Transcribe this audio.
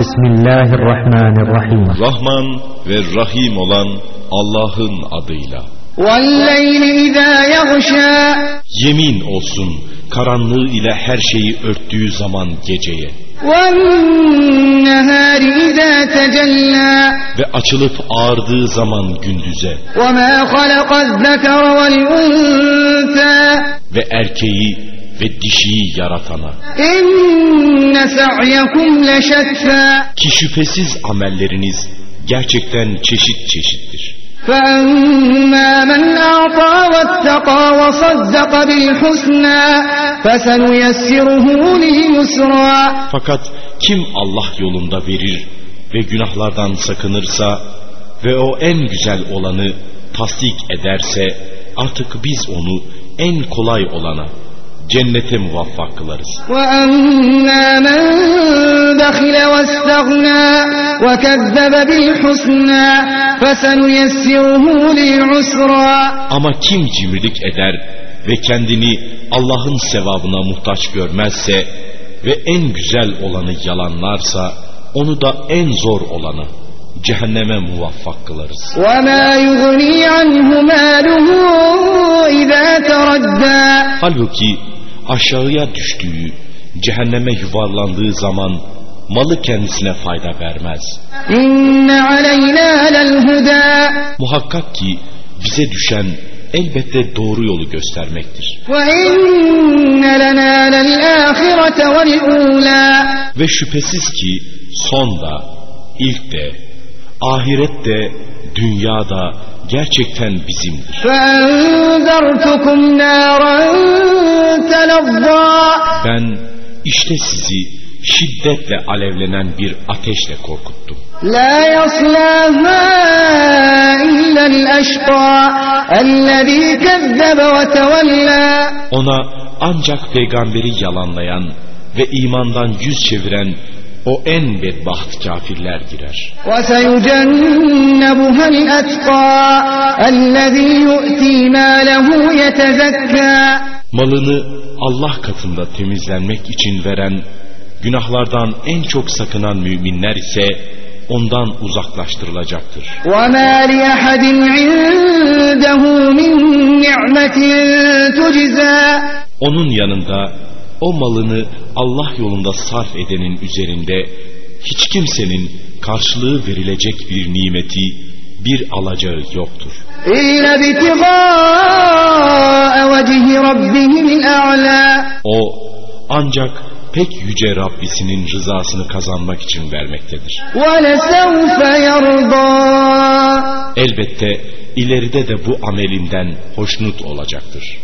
Bismillahirrahmanirrahim. Rahman ve Rahim olan Allah'ın adıyla. Yemin olsun karanlığı ile her şeyi örttüğü zaman geceye. Ve açılıp ağardığı zaman gündüze. Ve erkeği ve dişiyi yaratana إِنَّ سَعْيَكُمْ لَشَتَّى ki şüphesiz amelleriniz gerçekten çeşit çeşittir. فأما من أعطى واتقى وصدق بالحسنى فسنيسره لليسرى Fakat kim Allah yolunda verir ve günahlardan sakınırsa ve o en güzel olanı tasdik ederse artık biz onu en kolay olana cennete muvaffak kılarız. Ama kim cimrilik eder ve kendini Allah'ın sevabına muhtaç görmezse ve en güzel olanı yalanlarsa onu da en zor olanı cehenneme muvaffak kılarız. Halbuki aşağıya düştüğü, cehenneme yuvarlandığı zaman malı kendisine fayda vermez. Muhakkak ki bize düşen elbette doğru yolu göstermektir. Ve şüphesiz ki son da, ilk de, ahiret de, dünya da gerçekten bizimdir. Ben işte sizi şiddetle alevlenen bir ateşle korkuttum. La yaslâhâ illel eşkâ ellezî kezzebe ve. Ona ancak peygamberi yalanlayan ve imandan yüz çeviren o en bedbaht kafirler girer وسيجنبها الأتقى الذي يؤتي ماله يتزكى Malını Allah katında temizlenmek için veren, günahlardan en çok sakınan müminler ise ondan uzaklaştırılacaktır. وما لأحد عنده من نعمة تجزى Onun yanında o malını Allah yolunda sarf edenin üzerinde hiç kimsenin karşılığı verilecek bir nimeti, bir alacağı yoktur. إلا ابتغاء ancak pek yüce Rabbisinin rızasını kazanmak için vermektedir. Elbette ileride de bu amelinden hoşnut olacaktır.